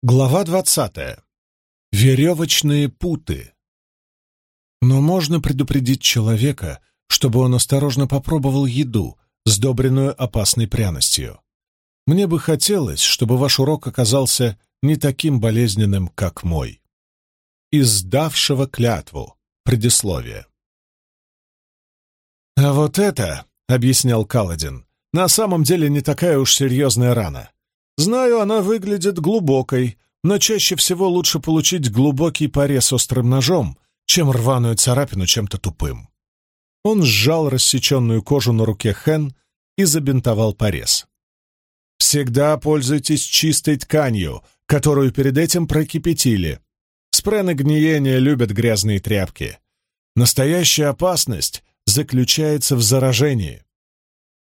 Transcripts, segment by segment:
Глава двадцатая. Веревочные путы. Но можно предупредить человека, чтобы он осторожно попробовал еду, сдобренную опасной пряностью. Мне бы хотелось, чтобы ваш урок оказался не таким болезненным, как мой. Из сдавшего клятву. Предисловие. «А вот это, — объяснял Каладин, — на самом деле не такая уж серьезная рана. Знаю, она выглядит глубокой, но чаще всего лучше получить глубокий порез острым ножом, чем рваную царапину чем-то тупым. Он сжал рассеченную кожу на руке Хэн и забинтовал порез. Всегда пользуйтесь чистой тканью, которую перед этим прокипятили. Спрены гниения любят грязные тряпки. Настоящая опасность заключается в заражении.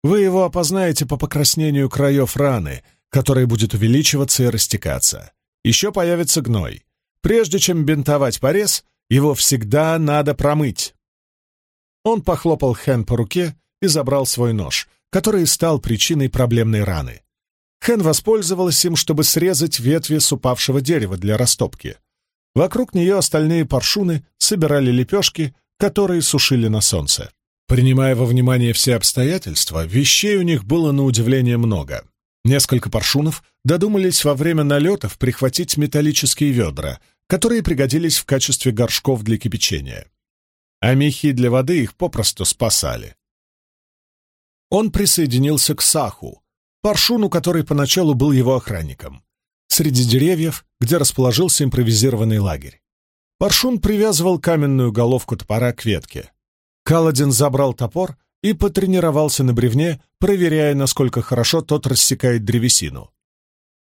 Вы его опознаете по покраснению краев раны, который будет увеличиваться и растекаться. Еще появится гной. Прежде чем бинтовать порез, его всегда надо промыть. Он похлопал Хэн по руке и забрал свой нож, который стал причиной проблемной раны. Хэн воспользовалась им, чтобы срезать ветви с упавшего дерева для растопки. Вокруг нее остальные паршуны собирали лепешки, которые сушили на солнце. Принимая во внимание все обстоятельства, вещей у них было на удивление много. Несколько паршунов додумались во время налетов прихватить металлические ведра, которые пригодились в качестве горшков для кипячения. А мехи для воды их попросту спасали. Он присоединился к Саху, паршуну, который поначалу был его охранником, среди деревьев, где расположился импровизированный лагерь. Паршун привязывал каменную головку топора к ветке. Каладин забрал топор и потренировался на бревне, проверяя, насколько хорошо тот рассекает древесину.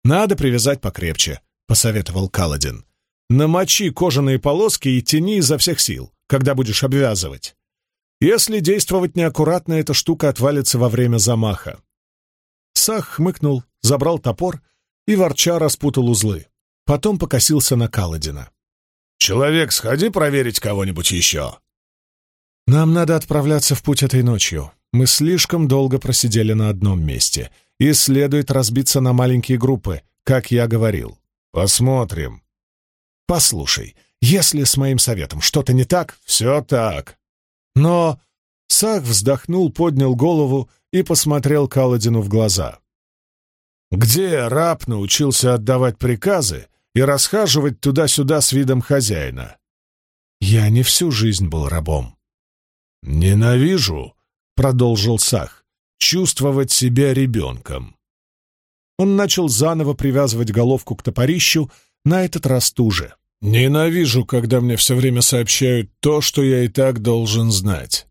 «Надо привязать покрепче», — посоветовал Каладин. «Намочи кожаные полоски и тяни изо всех сил, когда будешь обвязывать. Если действовать неаккуратно, эта штука отвалится во время замаха». Сах хмыкнул, забрал топор и ворча распутал узлы. Потом покосился на Каладина. «Человек, сходи проверить кого-нибудь еще!» «Нам надо отправляться в путь этой ночью. Мы слишком долго просидели на одном месте, и следует разбиться на маленькие группы, как я говорил. Посмотрим». «Послушай, если с моим советом что-то не так, все так». Но Сах вздохнул, поднял голову и посмотрел Каладину в глаза. «Где раб научился отдавать приказы и расхаживать туда-сюда с видом хозяина?» «Я не всю жизнь был рабом», «Ненавижу», — продолжил Сах, — «чувствовать себя ребенком». Он начал заново привязывать головку к топорищу, на этот раз туже. «Ненавижу, когда мне все время сообщают то, что я и так должен знать.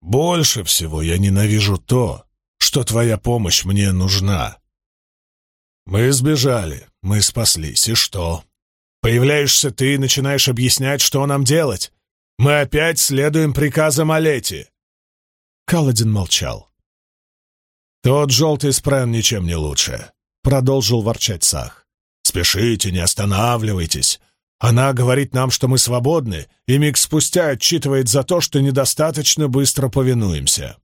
Больше всего я ненавижу то, что твоя помощь мне нужна. Мы сбежали, мы спаслись, и что? Появляешься ты и начинаешь объяснять, что нам делать. Мы опять следуем приказам Олети!» Каладин молчал. «Тот желтый спрен ничем не лучше», — продолжил ворчать Сах. «Спешите, не останавливайтесь. Она говорит нам, что мы свободны, и миг спустя отчитывает за то, что недостаточно быстро повинуемся».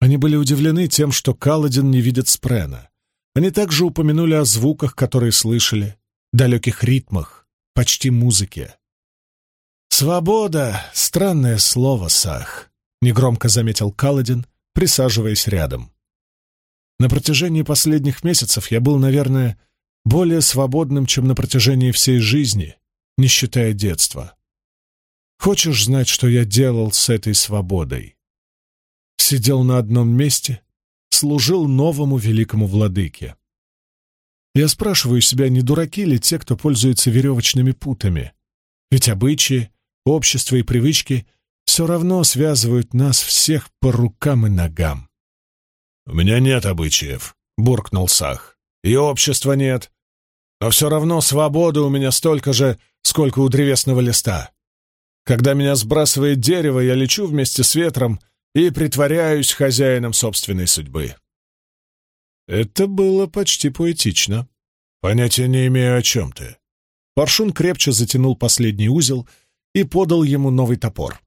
Они были удивлены тем, что Каладин не видит спрена. Они также упомянули о звуках, которые слышали, далеких ритмах, почти музыке. «Свобода — странное слово, Сах», — негромко заметил Каладин, присаживаясь рядом. «На протяжении последних месяцев я был, наверное, более свободным, чем на протяжении всей жизни, не считая детства. Хочешь знать, что я делал с этой свободой? Сидел на одном месте, служил новому великому владыке. Я спрашиваю себя, не дураки ли те, кто пользуется веревочными путами? Ведь обычаи, Общество и привычки все равно связывают нас всех по рукам и ногам. «У меня нет обычаев», — буркнул Сах. «И общества нет. Но все равно свободы у меня столько же, сколько у древесного листа. Когда меня сбрасывает дерево, я лечу вместе с ветром и притворяюсь хозяином собственной судьбы». Это было почти поэтично. Понятия не имею, о чем ты. Паршун крепче затянул последний узел — и подал ему новый топор.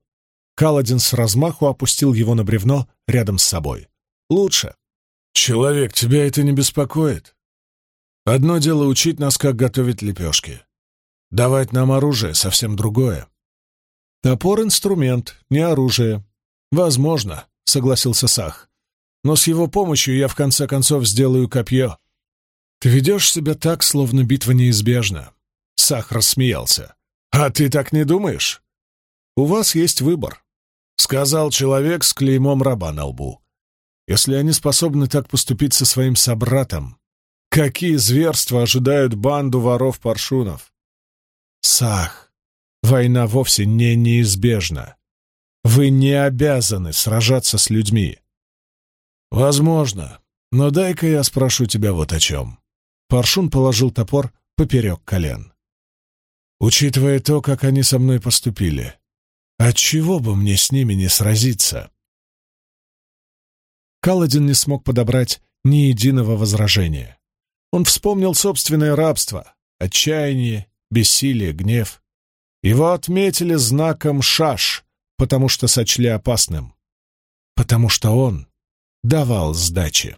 Каладин с размаху опустил его на бревно рядом с собой. «Лучше». «Человек, тебя это не беспокоит?» Одно дело учить нас, как готовить лепешки. Давать нам оружие — совсем другое. Топор — инструмент, не оружие. Возможно, — согласился Сах. Но с его помощью я в конце концов сделаю копье. Ты ведешь себя так, словно битва неизбежна. Сах рассмеялся. А ты так не думаешь? У вас есть выбор, — сказал человек с клеймом раба на лбу. Если они способны так поступить со своим собратом, какие зверства ожидают банду воров-паршунов? Сах, война вовсе не неизбежна. Вы не обязаны сражаться с людьми. Возможно, но дай-ка я спрошу тебя вот о чем. Паршун положил топор поперек колен. Учитывая то, как они со мной поступили, отчего бы мне с ними не сразиться? Каладин не смог подобрать ни единого возражения. Он вспомнил собственное рабство, отчаяние, бессилие, гнев. Его отметили знаком «шаш», потому что сочли опасным. Потому что он давал сдачи.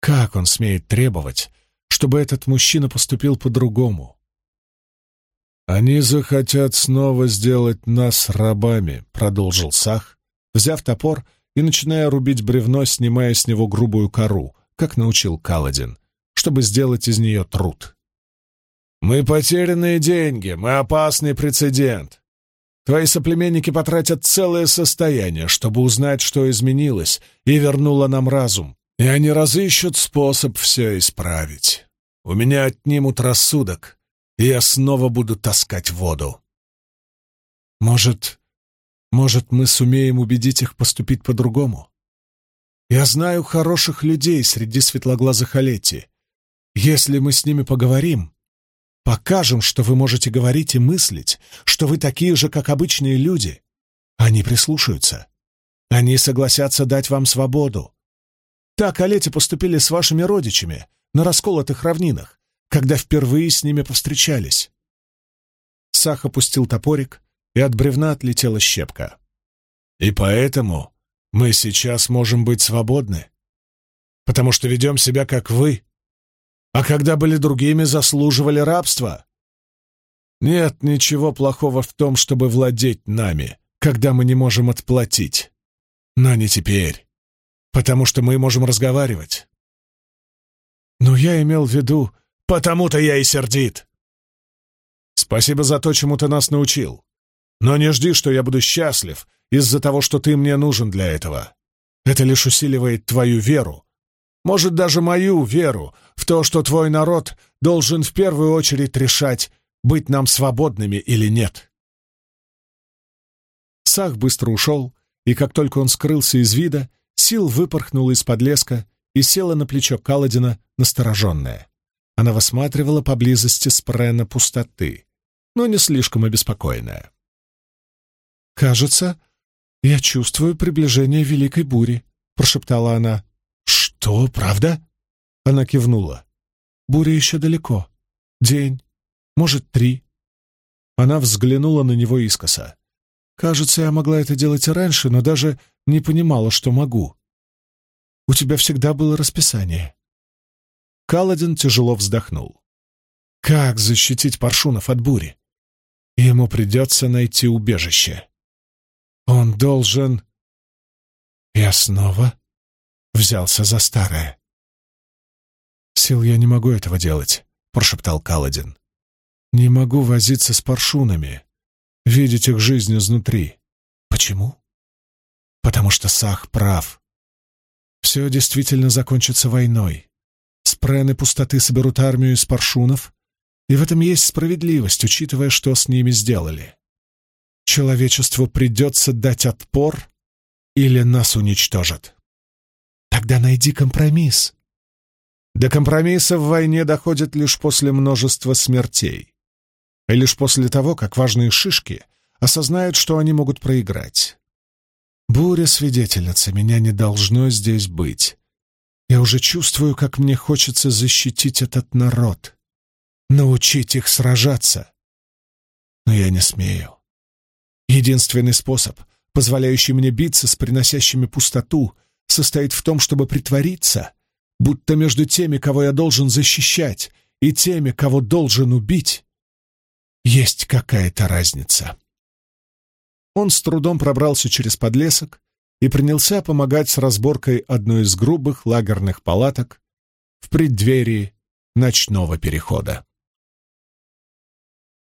Как он смеет требовать, чтобы этот мужчина поступил по-другому? «Они захотят снова сделать нас рабами», — продолжил Сах, взяв топор и начиная рубить бревно, снимая с него грубую кору, как научил Каладин, чтобы сделать из нее труд. «Мы потерянные деньги, мы опасный прецедент. Твои соплеменники потратят целое состояние, чтобы узнать, что изменилось, и вернуло нам разум, и они разыщут способ все исправить. У меня отнимут рассудок, и я снова буду таскать воду». «Может, может, мы сумеем убедить их поступить по-другому? Я знаю хороших людей среди светлоглазых Олети. Если мы с ними поговорим, покажем, что вы можете говорить и мыслить, что вы такие же, как обычные люди, они прислушаются. Они согласятся дать вам свободу. Так Олети поступили с вашими родичами на расколотых равнинах, когда впервые с ними повстречались. Сах опустил топорик, и от бревна отлетела щепка. И поэтому мы сейчас можем быть свободны, потому что ведем себя как вы, а когда были другими, заслуживали рабства. Нет ничего плохого в том, чтобы владеть нами, когда мы не можем отплатить. Но не теперь, потому что мы можем разговаривать. Но я имел в виду, потому-то я и сердит. Спасибо за то, чему ты нас научил. Но не жди, что я буду счастлив из-за того, что ты мне нужен для этого. Это лишь усиливает твою веру. Может, даже мою веру в то, что твой народ должен в первую очередь решать, быть нам свободными или нет. Сах быстро ушел, и как только он скрылся из вида, Сил выпорхнула из-под леска и села на плечо Каладина, настороженная. Она высматривала поблизости спрена пустоты, но не слишком обеспокоенная. «Кажется, я чувствую приближение великой бури», — прошептала она. «Что, правда?» Она кивнула. «Буря еще далеко. День, может, три». Она взглянула на него искоса. «Кажется, я могла это делать и раньше, но даже не понимала, что могу. У тебя всегда было расписание». Каладин тяжело вздохнул. «Как защитить паршунов от бури? Ему придется найти убежище». Он должен... Я снова взялся за старое. «Сил, я не могу этого делать», — прошептал Каладин. «Не могу возиться с паршунами, видеть их жизнь изнутри. Почему? Потому что Сах прав. Все действительно закончится войной. Спрены пустоты соберут армию из паршунов, и в этом есть справедливость, учитывая, что с ними сделали. Человечеству придется дать отпор или нас уничтожат. Тогда найди компромисс. До компромисса в войне доходит лишь после множества смертей. И лишь после того, как важные шишки осознают, что они могут проиграть. Буря свидетельница, меня не должно здесь быть. Я уже чувствую, как мне хочется защитить этот народ, научить их сражаться. Но я не смею. Единственный способ, позволяющий мне биться с приносящими пустоту, состоит в том, чтобы притвориться, будто между теми, кого я должен защищать, и теми, кого должен убить, есть какая-то разница. Он с трудом пробрался через подлесок и принялся помогать с разборкой одной из грубых лагерных палаток в преддверии ночного перехода.